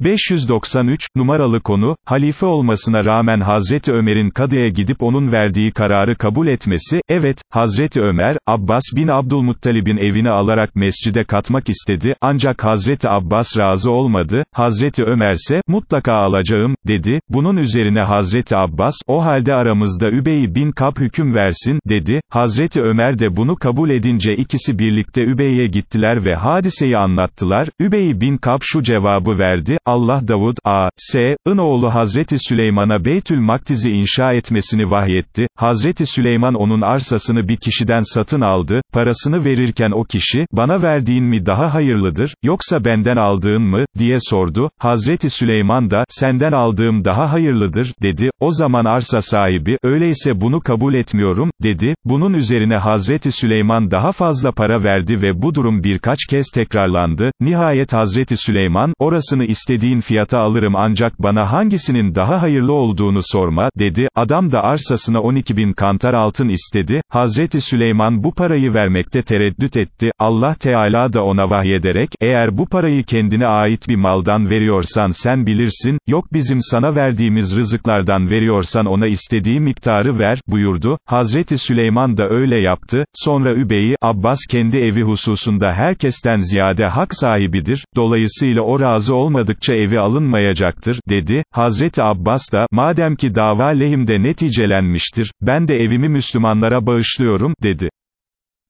593, numaralı konu, halife olmasına rağmen Hazreti Ömer'in kadıya gidip onun verdiği kararı kabul etmesi, evet, Hazreti Ömer, Abbas bin Abdülmuttalib'in evini alarak mescide katmak istedi, ancak Hazreti Abbas razı olmadı, Hazreti Ömer ise, mutlaka alacağım, dedi, bunun üzerine Hazreti Abbas, o halde aramızda Übey bin Kab hüküm versin, dedi, Hazreti Ömer de bunu kabul edince ikisi birlikte Übey'e gittiler ve hadiseyi anlattılar, Übey bin Kab şu cevabı verdi, Allah Davud, a. s.'ın oğlu Hazreti Süleyman'a Beytül Maktiz'i inşa etmesini vahyetti, Hazreti Süleyman onun arsasını bir kişiden satın aldı, parasını verirken o kişi, bana verdiğin mi daha hayırlıdır, yoksa benden aldığın mı, diye sordu, Hazreti Süleyman da, senden aldığım daha hayırlıdır, dedi, o zaman arsa sahibi, öyleyse bunu kabul etmiyorum, dedi, bunun üzerine Hazreti Süleyman daha fazla para verdi ve bu durum birkaç kez tekrarlandı, nihayet Hazreti Süleyman, orasını istediğin fiyata alırım ancak bana hangisinin daha hayırlı olduğunu sorma, dedi, adam da arsasına 12 bin kantar altın istedi, Hazreti Süleyman bu parayı vermekte tereddüt etti, Allah Teala da ona vahyederek, eğer bu parayı kendine ait bir maldan veriyorsan sen bilirsin, yok bizim sana verdiğimiz rızıklardan veriyorsan ona istediği miktarı ver, buyurdu, Hazreti Süleyman da öyle yaptı, sonra Übey'i, Abbas kendi evi hususunda herkesten ziyade hak sahibidir, dolayısıyla o razı olmadıkça evi alınmayacaktır, dedi, Hazreti Abbas da, madem ki dava lehimde neticelenmiştir, ben de evimi Müslümanlara bağışlıyorum, dedi.